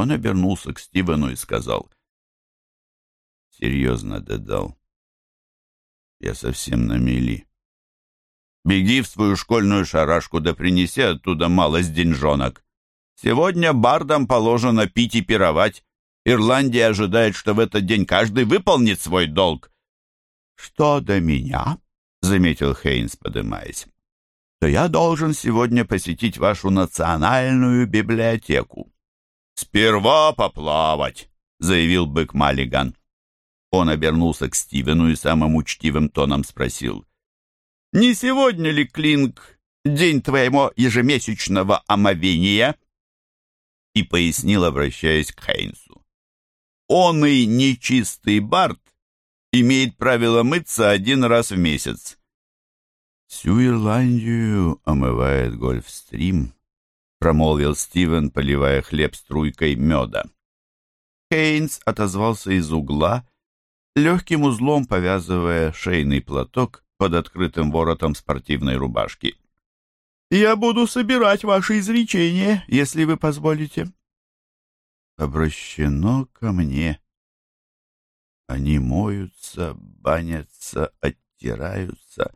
Он обернулся к Стивену и сказал, «Серьезно, Дедал, я совсем на мели. Беги в свою школьную шарашку, да принеси оттуда малость деньжонок. Сегодня бардам положено пить и пировать. Ирландия ожидает, что в этот день каждый выполнит свой долг». «Что до меня?» — заметил Хейнс, подымаясь то я должен сегодня посетить вашу национальную библиотеку. «Сперва поплавать», — заявил бык Маллиган. Он обернулся к Стивену и самым учтивым тоном спросил. «Не сегодня ли, Клинк, день твоего ежемесячного омовения?» И пояснил, обращаясь к Хейнсу. «Он и нечистый Барт имеет правило мыться один раз в месяц. «Всю Ирландию омывает Гольфстрим», — промолвил Стивен, поливая хлеб струйкой меда. Кейнс отозвался из угла, легким узлом повязывая шейный платок под открытым воротом спортивной рубашки. «Я буду собирать ваши изречения, если вы позволите». «Обращено ко мне. Они моются, банятся, оттираются»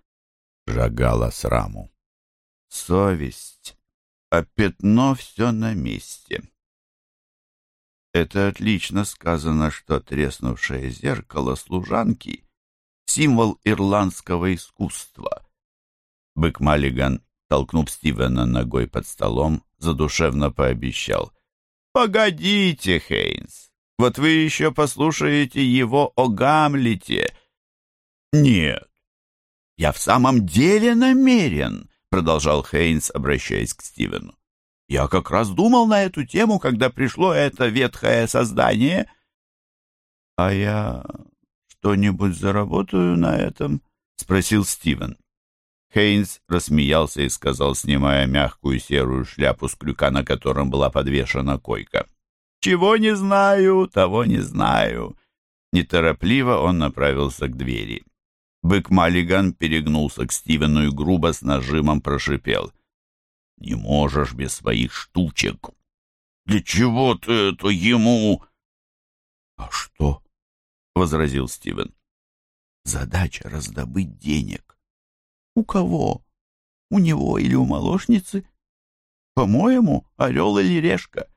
жагала сраму. Совесть, а пятно все на месте. Это отлично сказано, что треснувшее зеркало служанки — символ ирландского искусства. Бык Маллиган, толкнув Стивена ногой под столом, задушевно пообещал. «Погодите, Хейнс, вот вы еще послушаете его о Гамлете». «Нет, «Я в самом деле намерен», — продолжал Хейнс, обращаясь к Стивену. «Я как раз думал на эту тему, когда пришло это ветхое создание». «А я что-нибудь заработаю на этом?» — спросил Стивен. Хейнс рассмеялся и сказал, снимая мягкую серую шляпу с крюка, на котором была подвешена койка. «Чего не знаю, того не знаю». Неторопливо он направился к двери. Бык Маллиган перегнулся к Стивену и грубо с нажимом прошипел. «Не можешь без своих штучек!» «Для чего ты это ему?» «А что?» — возразил Стивен. «Задача раздобыть денег. У кого? У него или у молочницы? По-моему, орел или решка».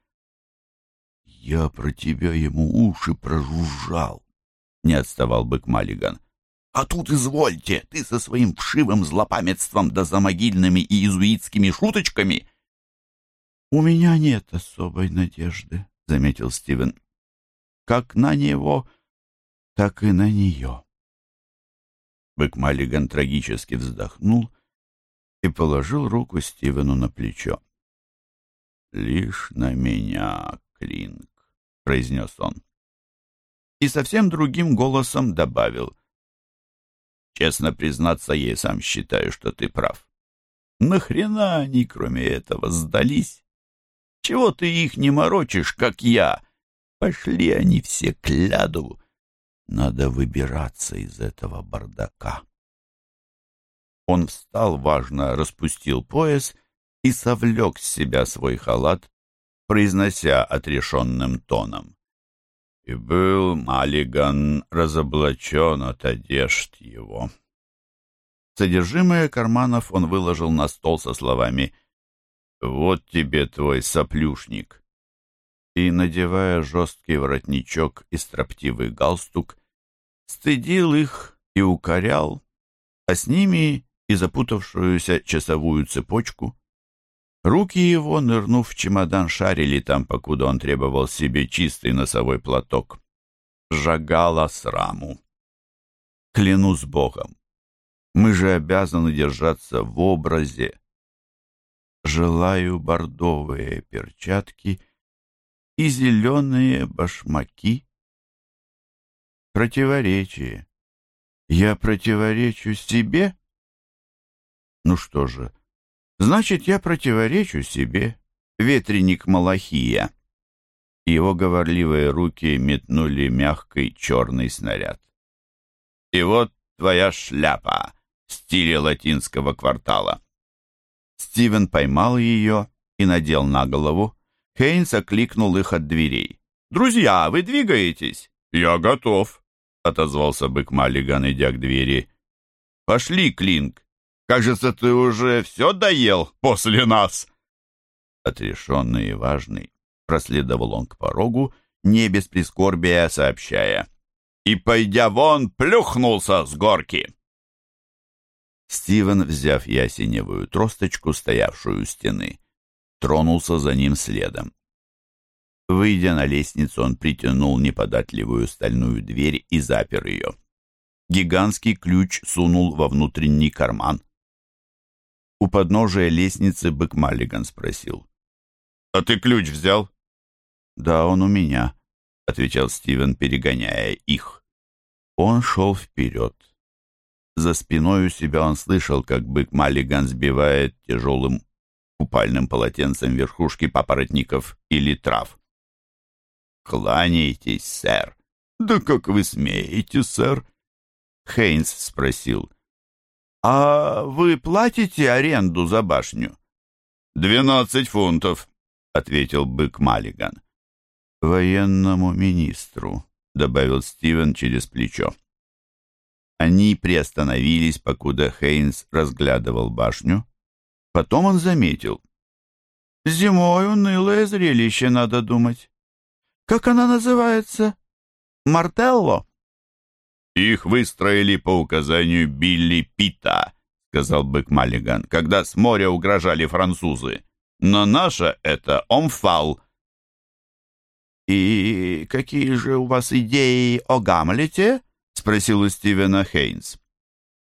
«Я про тебя ему уши прожужжал», — не отставал бык Маллиган. А тут извольте, ты со своим вшивым злопамятством да могильными и иезуитскими шуточками. — У меня нет особой надежды, — заметил Стивен. — Как на него, так и на нее. Бык Маллиган трагически вздохнул и положил руку Стивену на плечо. — Лишь на меня, Клинк, — произнес он. И совсем другим голосом добавил — Честно признаться, я и сам считаю, что ты прав. Нахрена они, кроме этого, сдались? Чего ты их не морочишь, как я? Пошли они все к ляду. Надо выбираться из этого бардака. Он встал, важно распустил пояс и совлек с себя свой халат, произнося отрешенным тоном. И был Маллиган разоблачен от одежд его. Содержимое карманов он выложил на стол со словами «Вот тебе твой соплюшник». И, надевая жесткий воротничок и строптивый галстук, стыдил их и укорял, а с ними и запутавшуюся часовую цепочку. Руки его, нырнув в чемодан, шарили там, покуда он требовал себе чистый носовой платок. Жагала сраму. Клянусь Богом, мы же обязаны держаться в образе. Желаю бордовые перчатки и зеленые башмаки. Противоречие. Я противоречу себе? Ну что же, Значит, я противоречу себе, ветреник Малахия. Его говорливые руки метнули мягкий черный снаряд. И вот твоя шляпа в стиле латинского квартала. Стивен поймал ее и надел на голову. Хейнс окликнул их от дверей. «Друзья, вы двигаетесь?» «Я готов», — отозвался бык Маллиган, идя к двери. «Пошли, Клинк. Кажется, ты уже все доел после нас». Отрешенный и важный, проследовал он к порогу, не без прискорбия сообщая. «И, пойдя вон, плюхнулся с горки!» Стивен, взяв ясеневую тросточку, стоявшую у стены, тронулся за ним следом. Выйдя на лестницу, он притянул неподатливую стальную дверь и запер ее. Гигантский ключ сунул во внутренний карман. У подножия лестницы бык Маллиган спросил. «А ты ключ взял?» «Да, он у меня», — отвечал Стивен, перегоняя их. Он шел вперед. За спиной у себя он слышал, как бык Маллиган сбивает тяжелым купальным полотенцем верхушки папоротников или трав. «Кланяйтесь, сэр!» «Да как вы смеете, сэр?» Хейнс спросил. «А вы платите аренду за башню?» «Двенадцать фунтов», — ответил бык Маллиган. «Военному министру», — добавил Стивен через плечо. Они приостановились, покуда Хейнс разглядывал башню. Потом он заметил. «Зимой унылое зрелище, надо думать. Как она называется? Мартелло?» «Их выстроили по указанию Билли Питта», — сказал бык Маллиган, «когда с моря угрожали французы. Но наша — это Омфал». «И какие же у вас идеи о Гамлете?» — спросил у Стивена Хейнс.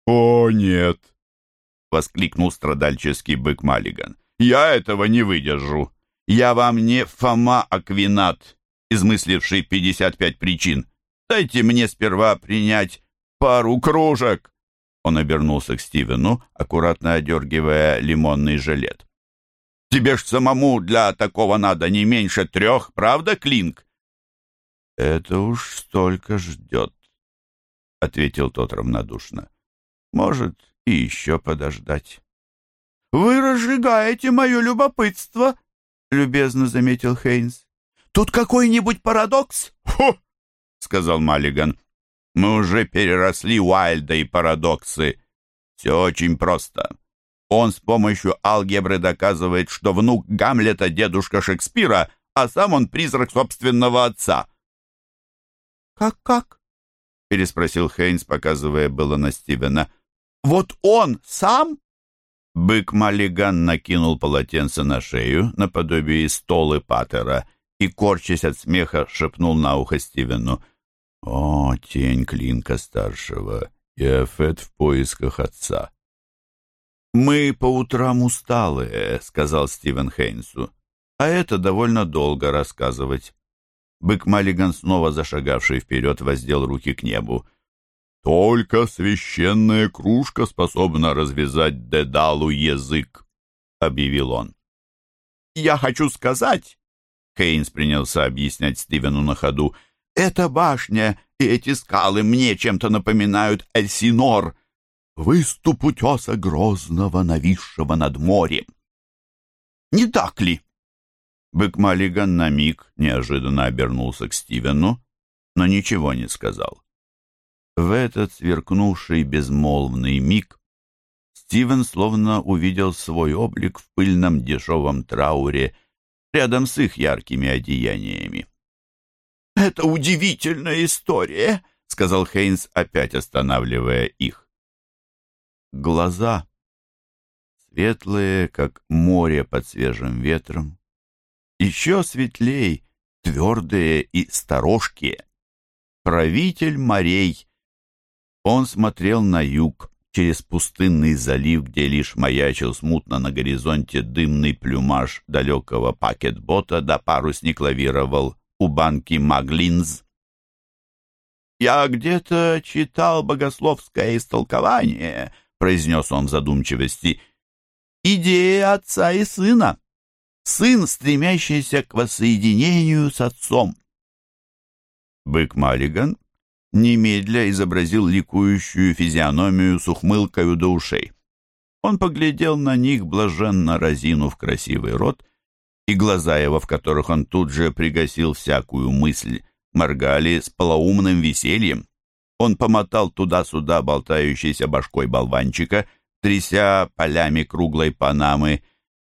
«О, нет!» — воскликнул страдальческий бык Маллиган. «Я этого не выдержу. Я вам не Фома Аквинат, измысливший 55 причин. Дайте мне сперва принять пару кружек!» Он обернулся к Стивену, аккуратно одергивая лимонный жилет. «Тебе ж самому для такого надо не меньше трех, правда, Клинк?» «Это уж столько ждет», — ответил тот равнодушно. «Может, и еще подождать». «Вы разжигаете мое любопытство», — любезно заметил Хейнс. «Тут какой-нибудь парадокс?» «Фу!» — сказал Маллиган. «Мы уже переросли Уайльда и парадоксы. Все очень просто. Он с помощью алгебры доказывает, что внук Гамлета — дедушка Шекспира, а сам он призрак собственного отца». «Как-как?» переспросил Хейнс, показывая было на Стивена. «Вот он сам?» Бык Маллиган накинул полотенце на шею, наподобие столы Паттера, и, корчась от смеха, шепнул на ухо Стивену. «О, тень Клинка-старшего и Эфет в поисках отца!» «Мы по утрам усталые», — сказал Стивен Хейнсу. «А это довольно долго рассказывать». Бык Маллиган, снова зашагавший вперед, воздел руки к небу. «Только священная кружка способна развязать Дедалу язык», — объявил он. «Я хочу сказать», — Хейнс принялся объяснять Стивену на ходу, «эта башня и эти скалы мне чем-то напоминают Эльсинор, выступ утеса грозного, нависшего над морем. Не так ли?» Бык Маллиган на миг неожиданно обернулся к Стивену, но ничего не сказал. В этот сверкнувший безмолвный миг Стивен словно увидел свой облик в пыльном дешевом трауре рядом с их яркими одеяниями. «Это удивительная история», — сказал Хейнс, опять останавливая их. Глаза, светлые, как море под свежим ветром, еще светлей, твердые и сторожкие. Правитель морей. Он смотрел на юг, через пустынный залив, где лишь маячил смутно на горизонте дымный плюмаж далекого пакетбота, да парусник лавировал у банки Маглинз. «Я где-то читал богословское истолкование», — произнес он в задумчивости, — «идея отца и сына сын, стремящийся к воссоединению с отцом. Бык Маллиган немедля изобразил ликующую физиономию с ухмылкою до ушей. Он поглядел на них, блаженно разинув красивый рот, и глаза его, в которых он тут же пригасил всякую мысль, моргали с полоумным весельем. Он помотал туда-сюда болтающейся башкой болванчика, тряся полями круглой панамы,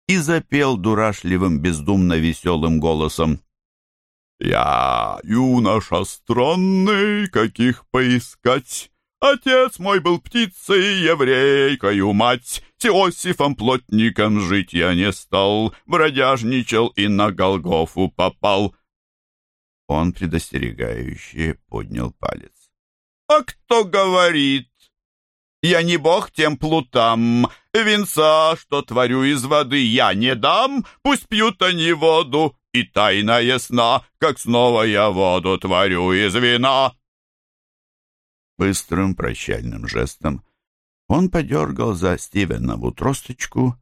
и запел дурашливым, бездумно веселым голосом. «Я юноша странный, каких поискать? Отец мой был птицей, еврейкою мать. С Иосифом плотником жить я не стал, бродяжничал и на Голгофу попал». Он предостерегающе поднял палец. «А кто говорит? Я не бог тем плутам. Венца, что творю из воды, я не дам. Пусть пьют они воду, и тайна ясна, как снова я воду творю из вина». Быстрым прощальным жестом он подергал за Стивенову тросточку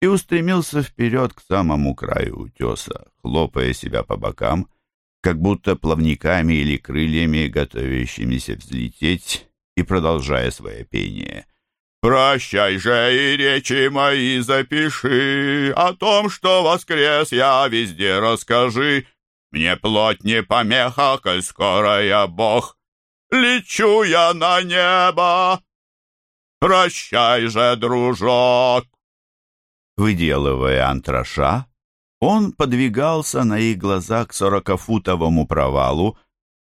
и устремился вперед к самому краю утеса, хлопая себя по бокам, как будто плавниками или крыльями, готовящимися взлететь, и продолжая свое пение. «Прощай же и речи мои запиши, о том, что воскрес я везде расскажи. Мне плоть не помеха, коль скоро я Бог, лечу я на небо. Прощай же, дружок!» Выделывая антраша, он подвигался на их глазах к сорокафутовому провалу,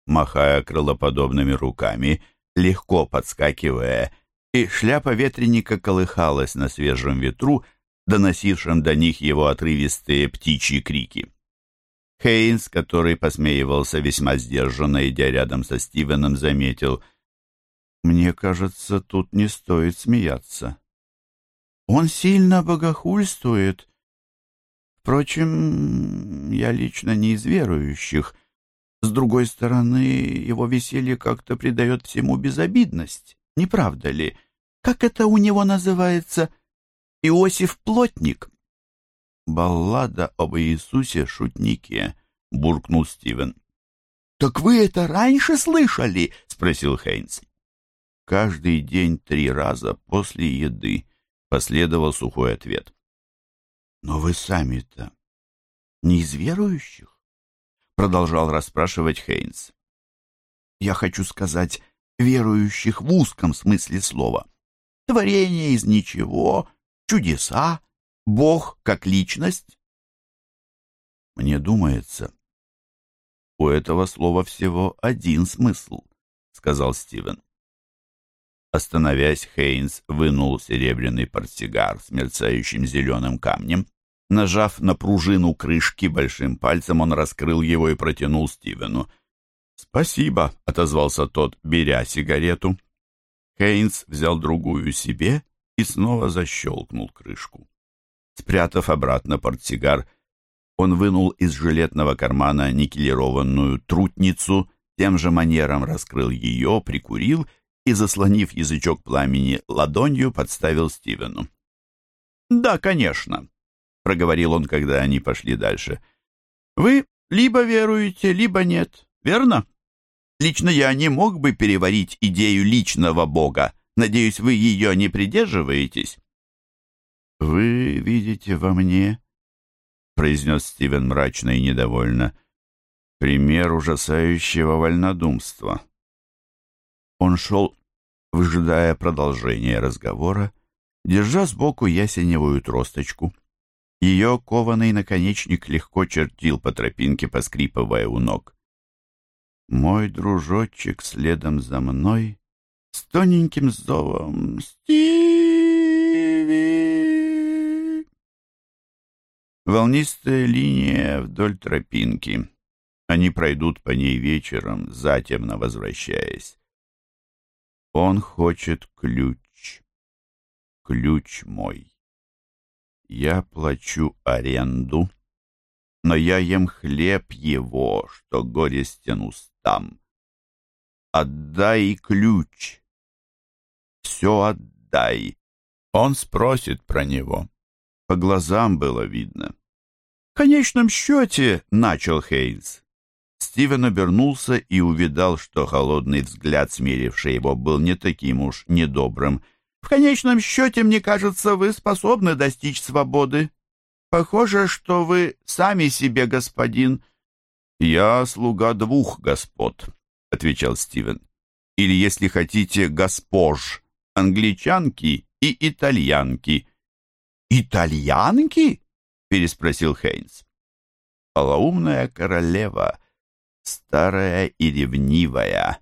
махая крылоподобными руками, легко подскакивая, и шляпа ветреника колыхалась на свежем ветру, доносившем до них его отрывистые птичьи крики. Хейнс, который посмеивался весьма сдержанно, идя рядом со Стивеном, заметил, «Мне кажется, тут не стоит смеяться. Он сильно богохульствует. Впрочем, я лично не из верующих. С другой стороны, его веселье как-то придает всему безобидность, не правда ли? Как это у него называется? Иосиф Плотник?» «Баллада об Иисусе-шутнике», — буркнул Стивен. «Так вы это раньше слышали?» — спросил Хейнс. «Каждый день три раза после еды», — последовал сухой ответ. «Но вы сами-то не из верующих?» — продолжал расспрашивать Хейнс. «Я хочу сказать, верующих в узком смысле слова. Творение из ничего, чудеса, Бог как личность? Мне думается, у этого слова всего один смысл, сказал Стивен. Остановясь, Хейнс вынул серебряный портсигар с мерцающим зеленым камнем. Нажав на пружину крышки большим пальцем, он раскрыл его и протянул Стивену. «Спасибо», — отозвался тот, беря сигарету. Хейнс взял другую себе и снова защелкнул крышку. Спрятав обратно портсигар, он вынул из жилетного кармана никелированную трутницу, тем же манером раскрыл ее, прикурил и, заслонив язычок пламени ладонью, подставил Стивену. «Да, конечно», — проговорил он, когда они пошли дальше. «Вы либо веруете, либо нет, верно? Лично я не мог бы переварить идею личного Бога. Надеюсь, вы ее не придерживаетесь?» «Вы видите во мне, — произнес Стивен мрачно и недовольно, — пример ужасающего вольнодумства». Он шел, выжидая продолжения разговора, держа сбоку ясеневую тросточку. Ее кованый наконечник легко чертил по тропинке, поскрипывая у ног. Мой дружочек следом за мной с тоненьким зовом «Стиви!» Волнистая линия вдоль тропинки. Они пройдут по ней вечером, затемно возвращаясь. Он хочет ключ. Ключ мой. Я плачу аренду, но я ем хлеб его, что горестен устам. Отдай ключ. Все отдай. Он спросит про него. По глазам было видно. «В конечном счете», — начал Хейнс. Стивен обернулся и увидал, что холодный взгляд, смиривший его, был не таким уж недобрым. «В конечном счете, мне кажется, вы способны достичь свободы. Похоже, что вы сами себе господин». «Я слуга двух господ», — отвечал Стивен. «Или, если хотите, госпож, англичанки и итальянки». «Итальянки?» — переспросил Хейнс. «Полоумная королева, старая и ревнивая,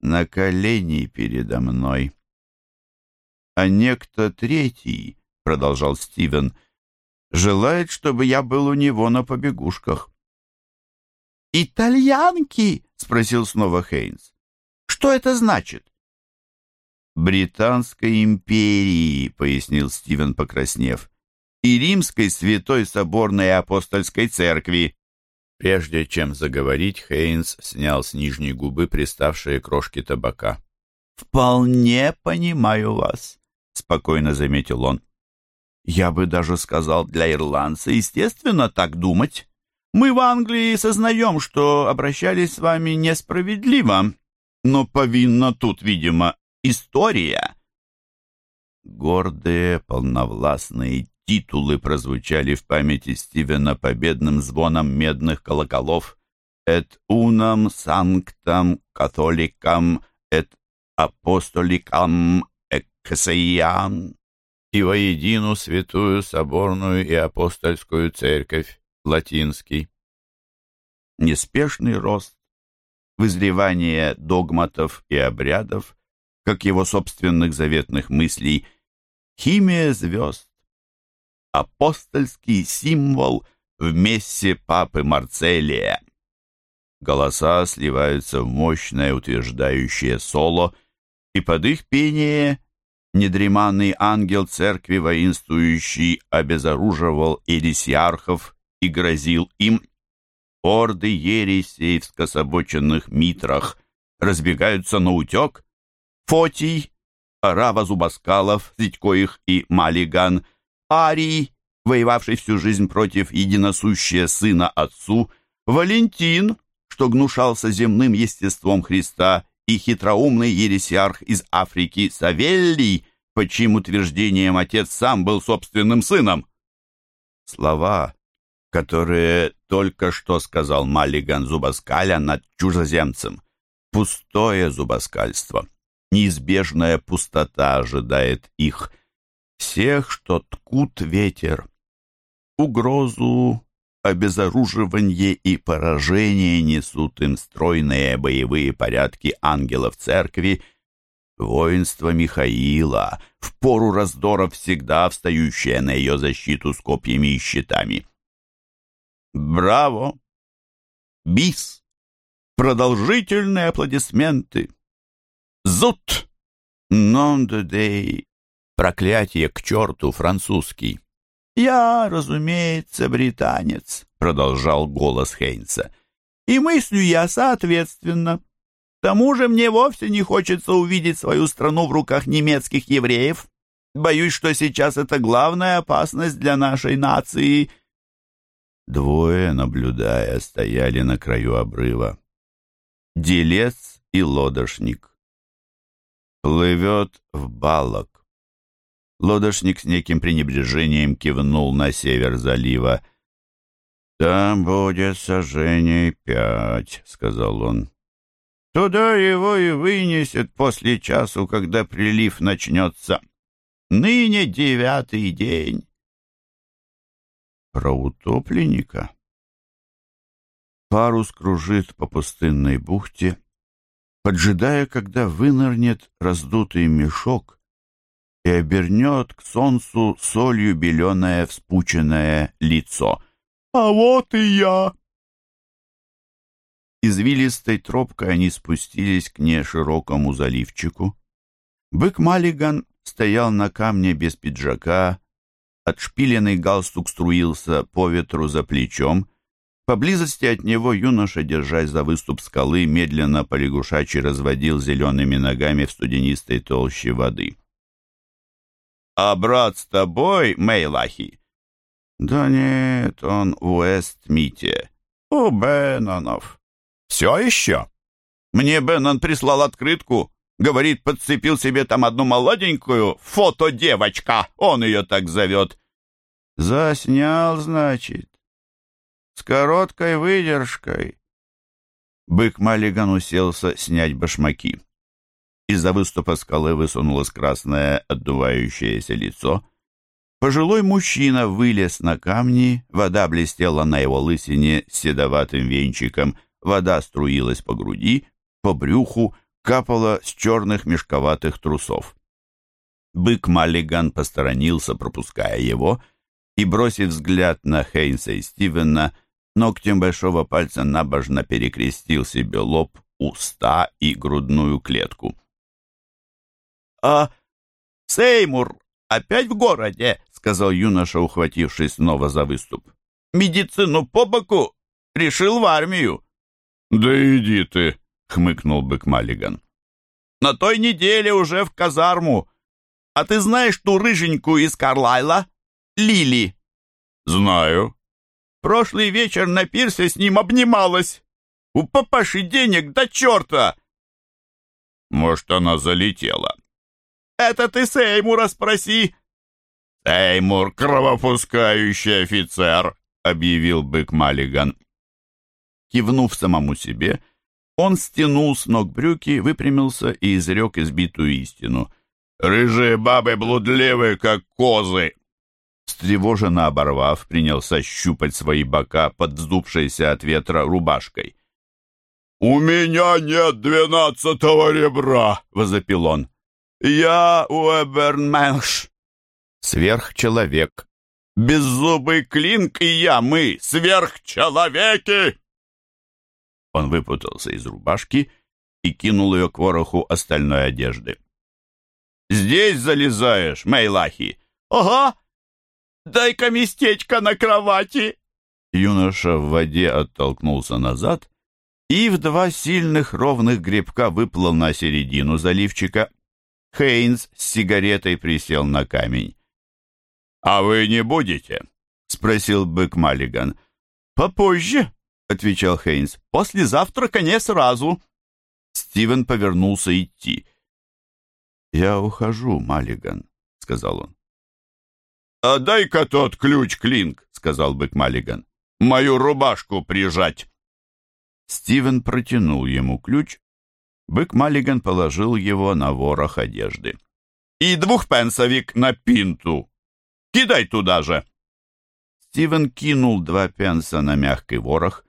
на колени передо мной». «А некто третий», — продолжал Стивен, — «желает, чтобы я был у него на побегушках». «Итальянки?» — спросил снова Хейнс. «Что это значит?» «Британской империи», — пояснил Стивен, покраснев, «и Римской Святой Соборной Апостольской Церкви». Прежде чем заговорить, Хейнс снял с нижней губы приставшие крошки табака. «Вполне понимаю вас», — спокойно заметил он. «Я бы даже сказал для ирландца, естественно, так думать. Мы в Англии сознаем, что обращались с вами несправедливо, но повинна тут, видимо, история». Гордые, полновластные титулы прозвучали в памяти Стивена победным звоном медных колоколов «Et unam sanctam catholicam et apostolicam ecclesiam» и воедину святую соборную и апостольскую церковь, латинский. Неспешный рост, вызревание догматов и обрядов, как его собственных заветных мыслей, химия звезд, апостольский символ в мессе папы Марцелия. Голоса сливаются в мощное утверждающее соло, и под их пение недреманный ангел церкви воинствующий обезоруживал элисиархов и грозил им. Орды ересей в скособоченных митрах разбегаются на утек. Фотий, Арава Зубаскалов, Зитькоих и Малиган, Арий, воевавший всю жизнь против единосущия сына отцу, Валентин, что гнушался земным естеством Христа и хитроумный ересиарх из Африки Савеллий, по чьим утверждениям отец сам был собственным сыном. Слова, которые только что сказал Маллиган Зубаскаля над чужеземцем. Пустое зубоскальство, неизбежная пустота ожидает их, всех, что ткут ветер. Угрозу, обезоруживание и поражение несут им стройные боевые порядки ангелов церкви, воинство Михаила, в пору раздоров всегда встающее на ее защиту с копьями и щитами. Браво! Бис! Продолжительные аплодисменты! Зут! Нон де дей! Проклятие к черту французский! «Я, разумеется, британец», — продолжал голос Хейнса. «И мыслю я соответственно. К тому же мне вовсе не хочется увидеть свою страну в руках немецких евреев. Боюсь, что сейчас это главная опасность для нашей нации». Двое, наблюдая, стояли на краю обрыва. Делец и лодошник. Плывет в балок. Лодошник с неким пренебрежением кивнул на север залива. «Там будет сожжение пять», — сказал он. «Туда его и вынесет после часу, когда прилив начнется. Ныне девятый день». Про утопленника? Парус кружит по пустынной бухте, поджидая, когда вынырнет раздутый мешок, и обернет к солнцу солью беленое вспученное лицо. «А вот и я!» Извилистой тропкой они спустились к неширокому заливчику. Бык Маллиган стоял на камне без пиджака, отшпиленный галстук струился по ветру за плечом. Поблизости от него юноша, держась за выступ скалы, медленно полягушачьи разводил зелеными ногами в студенистой толще воды. А брат с тобой, Мейлахи? Да нет, он в Уэстмите. У Беннонов. Все еще? Мне Беннон прислал открытку. Говорит, подцепил себе там одну молоденькую фотодевочка. Он ее так зовет. Заснял, значит. С короткой выдержкой. Бык Маллиган уселся снять башмаки. Из-за выступа скалы высунулось красное отдувающееся лицо. Пожилой мужчина вылез на камни, вода блестела на его лысине с седоватым венчиком, вода струилась по груди, по брюху, капала с черных мешковатых трусов. Бык Маллиган посторонился, пропуская его, и, бросив взгляд на Хейнса и Стивена, ногтем большого пальца набожно перекрестил себе лоб, уста и грудную клетку. «А Сеймур опять в городе?» — сказал юноша, ухватившись снова за выступ. «Медицину по боку решил в армию». «Да иди ты!» — хмыкнул бык Маллиган. «На той неделе уже в казарму. А ты знаешь ту рыженькую из Карлайла? Лили?» «Знаю». «Прошлый вечер на пирсе с ним обнималась. У папаши денег до черта!» «Может, она залетела?» Это ты Сеймура спроси!» «Сеймур — кровопускающий офицер!» — объявил бык Маллиган. Кивнув самому себе, он стянул с ног брюки, выпрямился и изрек избитую истину. «Рыжие бабы блудливы, как козы!» Встревоженно оборвав, принялся щупать свои бока под вздувшейся от ветра рубашкой. «У меня нет двенадцатого ребра!» — возопил он. Я Уэбернменш, сверхчеловек. Беззубый Клинк и я, мы, сверхчеловеки!» Он выпутался из рубашки и кинул ее к вороху остальной одежды. «Здесь залезаешь, Мейлахи?» «Ага! Дай-ка местечко на кровати!» Юноша в воде оттолкнулся назад и в два сильных ровных гребка выплыл на середину заливчика. Хейнс с сигаретой присел на камень. «А вы не будете?» — спросил бык Маллиган. «Попозже», — отвечал Хейнс. «После завтрака не сразу». Стивен повернулся идти. «Я ухожу, Маллиган», — сказал он. «А дай-ка тот ключ, Клинк», — сказал бык Маллиган. «Мою рубашку прижать». Стивен протянул ему ключ, Бык Маллиган положил его на ворох одежды. «И двухпенсовик на пинту! Кидай туда же!» Стивен кинул два пенса на мягкий ворох.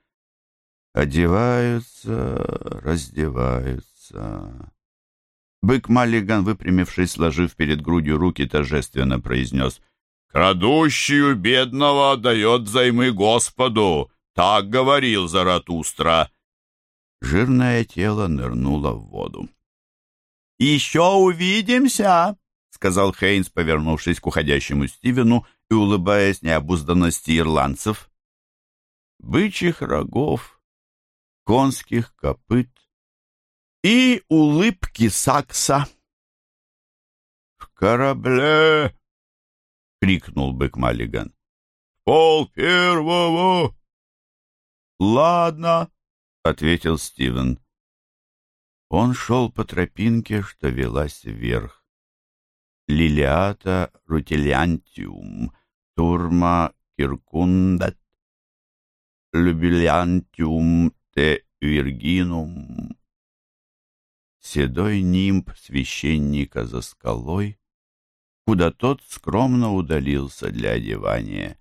Одеваются, раздеваются. Бык Маллиган, выпрямившись, сложив перед грудью руки, торжественно произнес «Крадущую бедного дает займы Господу!» Так говорил Заратустра. Жирное тело нырнуло в воду. «Еще увидимся!» — сказал Хейнс, повернувшись к уходящему Стивену и улыбаясь необузданности ирландцев. Бычьих рогов, конских копыт и улыбки сакса. «В корабле!» — крикнул бык Маллиган. «Пол первого!» «Ладно!» — ответил Стивен. Он шел по тропинке, что велась вверх. Лилиата рутилиантиум, турма киркундат, любилиантиум те виргинум. Седой нимб священника за скалой, куда тот скромно удалился для одевания.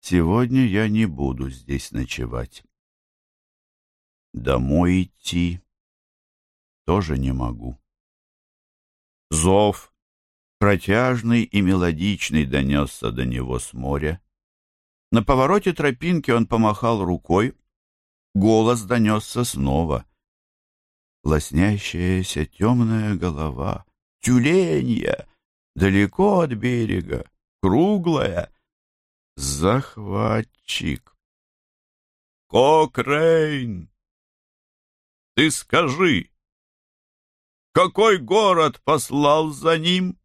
Сегодня я не буду здесь ночевать. Домой идти тоже не могу. Зов, протяжный и мелодичный, донесся до него с моря. На повороте тропинки он помахал рукой. Голос донесся снова. Лоснящаяся темная голова, тюленья, далеко от берега, круглая. Захватчик. Кокрейн! Ты скажи, какой город послал за ним?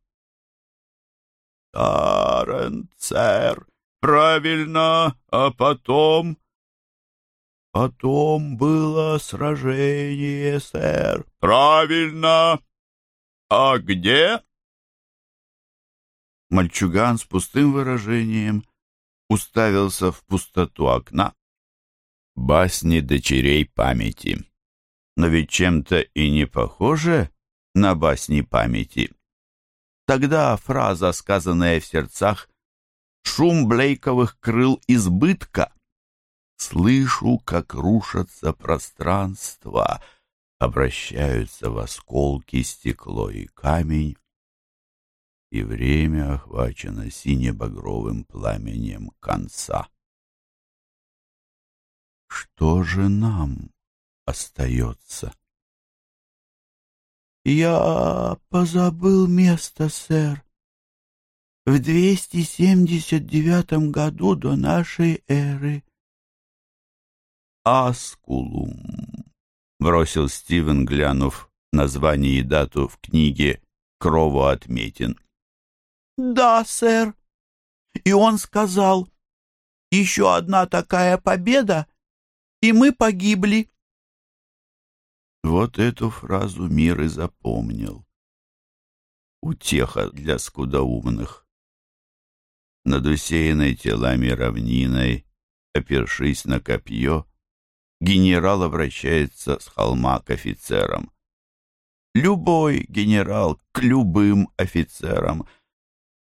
Тарен, сэр, правильно, а потом... Потом было сражение, сэр. Правильно. А где? Мальчуган с пустым выражением уставился в пустоту окна. Басни дочерей памяти. Но ведь чем-то и не похоже на басни памяти. Тогда фраза, сказанная в сердцах, шум Блейковых крыл избытка. Слышу, как рушатся пространства, обращаются в осколки стекло и камень, и время охвачено сине-багровым пламенем конца. Что же нам остается? «Я позабыл место, сэр. В 279 году до нашей эры». «Аскулум», — бросил Стивен, глянув название и дату в книге «Крову отметин». «Да, сэр». И он сказал, «Еще одна такая победа, и мы погибли». Вот эту фразу мир и запомнил. Утеха для скудоумных. Над усеянной телами равниной, опершись на копье, генерал обращается с холма к офицерам. Любой генерал к любым офицерам —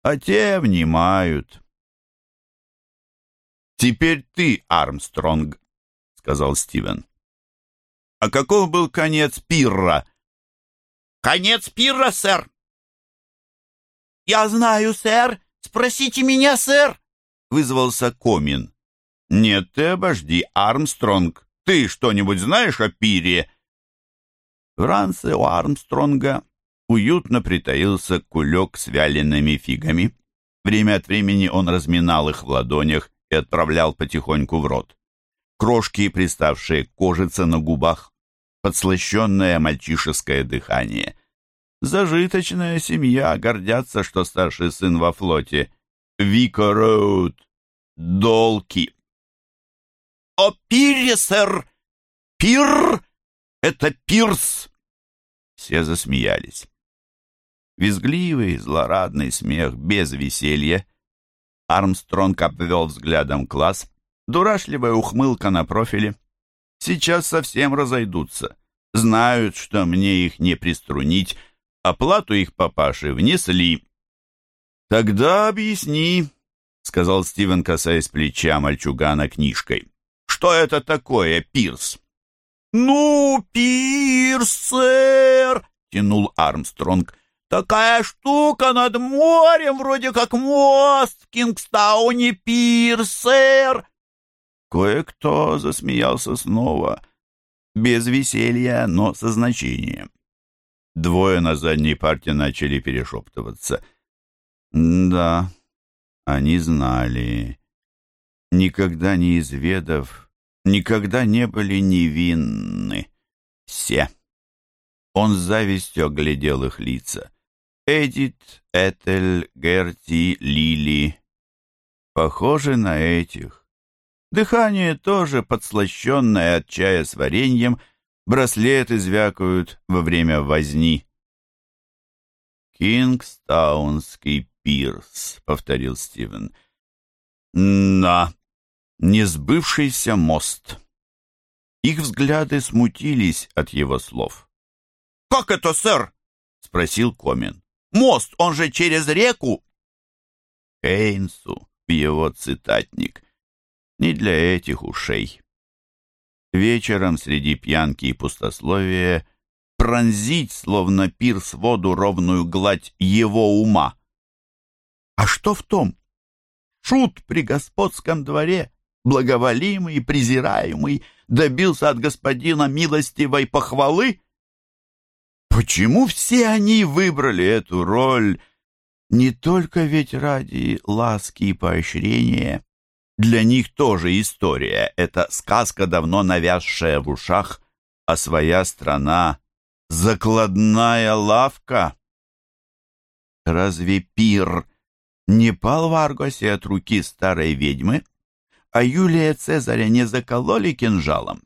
а те внимают. «Теперь ты, Армстронг», — сказал Стивен. «А каков был конец пирра?» «Конец пирра, сэр!» «Я знаю, сэр! Спросите меня, сэр!» — вызвался Комин. «Нет, ты обожди, Армстронг. Ты что-нибудь знаешь о пире?» В ранце у Армстронга уютно притаился кулек с вялеными фигами. Время от времени он разминал их в ладонях и отправлял потихоньку в рот. Крошки, приставшие к кожице на губах, подслащенное мальчишеское дыхание. Зажиточная семья, гордятся, что старший сын во флоте. Вика Роуд. Долки. «О, пире, сэр! Пир — это пирс!» Все засмеялись. Визгливый, злорадный смех без веселья. Армстронг обвел взглядом класс. Дурашливая ухмылка на профиле. Сейчас совсем разойдутся. Знают, что мне их не приструнить. Оплату их папаши внесли. «Тогда объясни», — сказал Стивен, касаясь плеча мальчугана книжкой. «Что это такое, Пирс?» «Ну, Пирс, сэр!» — тянул Армстронг. Такая штука над морем, вроде как мост в Кингстауне пир, сэр!» Кое-кто засмеялся снова, без веселья, но со значением. Двое на задней парте начали перешептываться. Да, они знали. Никогда не изведав, никогда не были невинны. Все. Он с завистью оглядел их лица. Эдит, Этель, Герти, Лили. Похожи на этих. Дыхание тоже подслащенное от чая с вареньем, браслеты звякают во время возни. «Кингстаунский пирс», — повторил Стивен. «Да, несбывшийся мост». Их взгляды смутились от его слов. «Как это, сэр?» — спросил Комин. Мост, он же через реку!» Эйнсу его цитатник. Не для этих ушей. Вечером среди пьянки и пустословия пронзить, словно пирс воду, ровную гладь его ума. А что в том? Шут при господском дворе, благоволимый и презираемый, добился от господина милостивой похвалы? Почему все они выбрали эту роль? Не только ведь ради ласки и поощрения. Для них тоже история. Это сказка, давно навязшая в ушах, а своя страна — закладная лавка. Разве пир не пал в Аргосе от руки старой ведьмы, а Юлия Цезаря не закололи кинжалом?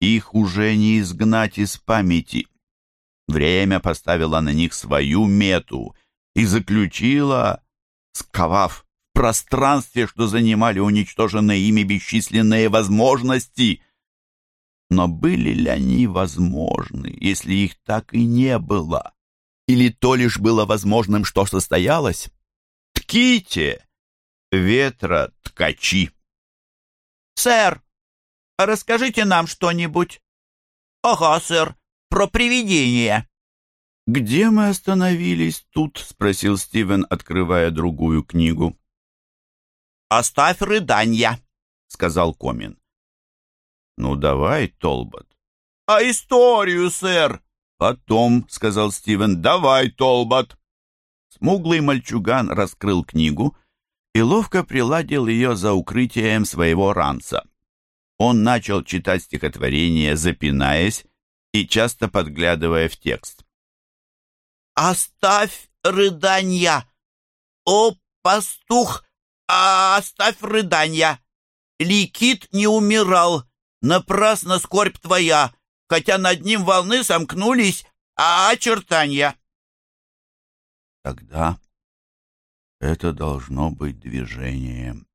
Их уже не изгнать из памяти. Время поставило на них свою мету, и заключила, сковав пространстве, что занимали уничтоженные ими бесчисленные возможности. Но были ли они возможны, если их так и не было? Или то лишь было возможным, что состоялось? Тките! Ветра ткачи! «Сэр, расскажите нам что-нибудь». «Ага, сэр, про привидения». «Где мы остановились тут?» — спросил Стивен, открывая другую книгу. «Оставь рыданья», — сказал Комин. «Ну, давай, Толбот». «А историю, сэр?» «Потом», — сказал Стивен, — «давай, Толбот». Смуглый мальчуган раскрыл книгу и ловко приладил ее за укрытием своего ранца. Он начал читать стихотворение, запинаясь и часто подглядывая в текст. «Оставь рыданья! О, пастух, оставь рыданья! Ликит не умирал, напрасно скорбь твоя, хотя над ним волны сомкнулись, а очертания». Тогда это должно быть движением.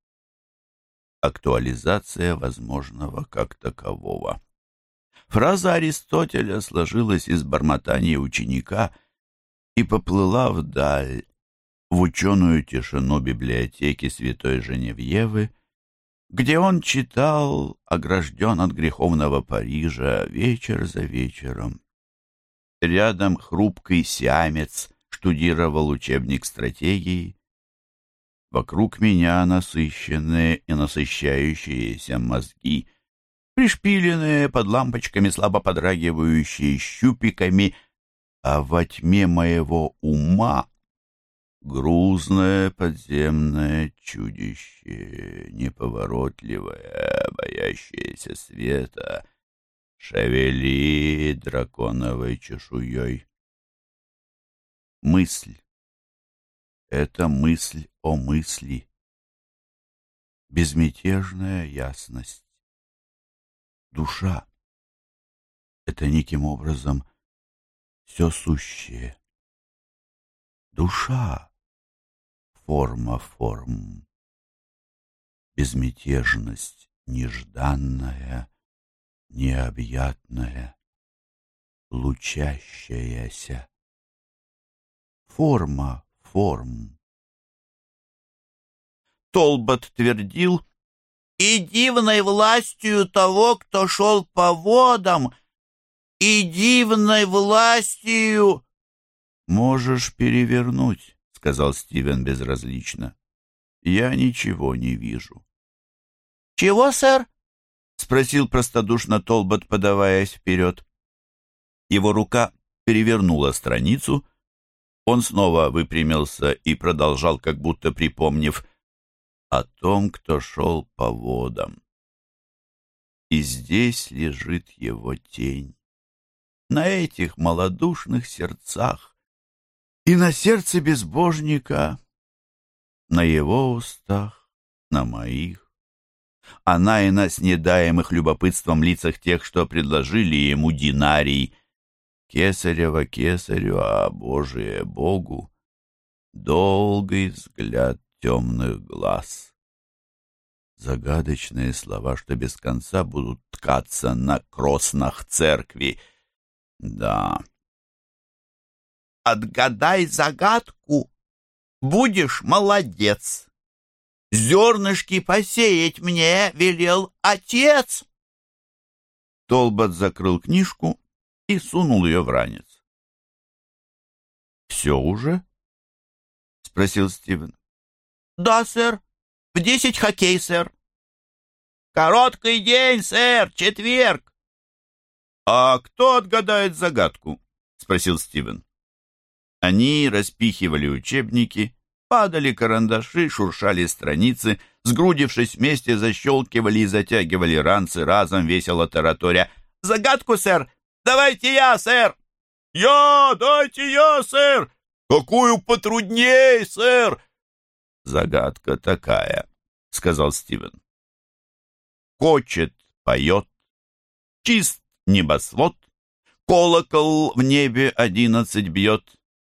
Актуализация возможного как такового. Фраза Аристотеля сложилась из бормотания ученика и поплыла вдаль, в ученую тишину библиотеки святой Женевьевы, где он читал, огражден от греховного Парижа, вечер за вечером. Рядом хрупкий сиамец штудировал учебник стратегии. Вокруг меня насыщенные и насыщающиеся мозги, пришпиленные под лампочками, слабо подрагивающие щупиками — а во тьме моего ума грузное подземное чудище, неповоротливое, боящееся света, шевели драконовой чешуей. Мысль — это мысль о мысли, безмятежная ясность. Душа — это неким образом — все сущее. Душа — форма форм, безмятежность нежданная, необъятная, лучащаяся. Форма форм. Толбот твердил, «И дивной властью того, кто шел по водам, и дивной властью...» «Можешь перевернуть», — сказал Стивен безразлично. «Я ничего не вижу». «Чего, сэр?» — спросил простодушно Толбот, подаваясь вперед. Его рука перевернула страницу. Он снова выпрямился и продолжал, как будто припомнив, о том, кто шел по водам. И здесь лежит его тень на этих малодушных сердцах и на сердце безбожника, на его устах, на моих, она и на снедаемых любопытством лицах тех, что предложили ему динарий, кесарева кесарю, а Божие Богу, долгий взгляд темных глаз. Загадочные слова, что без конца будут ткаться на кроснах церкви — да. Отгадай загадку, будешь молодец. Зернышки посеять мне велел отец. Толбот закрыл книжку и сунул ее в ранец. «Все уже?» — спросил Стивен. «Да, сэр. В десять хоккей, сэр». «Короткий день, сэр, четверг. «А кто отгадает загадку?» — спросил Стивен. Они распихивали учебники, падали карандаши, шуршали страницы, сгрудившись вместе, защелкивали и затягивали ранцы, разом весело тараторя. «Загадку, сэр! Давайте я, сэр!» «Я! Дайте я, сэр! Какую потрудней, сэр!» «Загадка такая», — сказал Стивен. Кочет, поет, чист небосвод, колокол в небе одиннадцать бьет,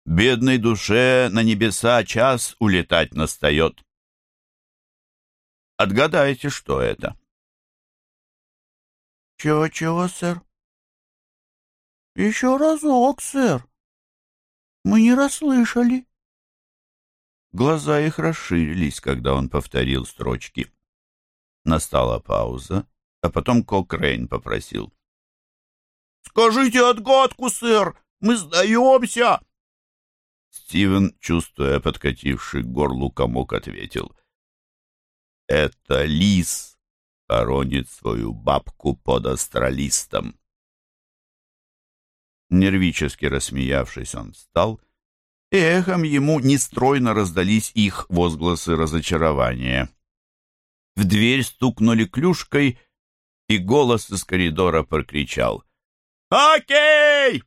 Бедной душе на небеса час улетать настает. Отгадайте, что это. Чего-чего, сэр? Еще разок, сэр. Мы не расслышали. Глаза их расширились, когда он повторил строчки. Настала пауза, а потом Кокрейн попросил. «Скажите отгадку, сэр! Мы сдаемся!» Стивен, чувствуя подкативший к горлу комок, ответил. «Это лис хоронит свою бабку под астралистом». Нервически рассмеявшись, он встал, и эхом ему нестройно раздались их возгласы разочарования. В дверь стукнули клюшкой, и голос из коридора прокричал. «Окей!